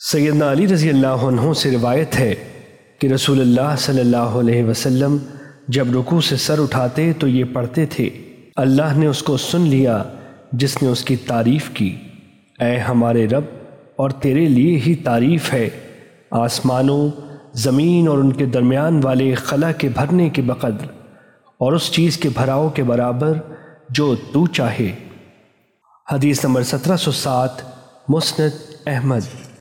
سیدنا علی رضی اللہ عنہ سے روایت ہے کہ رسول اللہ صلی اللہ علیہ وسلم جب رکوع سے سر اٹھاتے تو یہ پڑھتے تھے، اللہ نے اس کو سن لیا، جس نے اس کی تعریف کی۔ اے ہمارے رب، اور تیرے لیے ہی تعریف ہے۔ آسمانوں، زمین اور ان کے درمیان والے خلا کے بھرنے کے بقدر، اور اس چیز کے بھراؤ کے برابر جو تو چاہے۔ حدیث نمبر سترہ سو سات، مسند احمد۔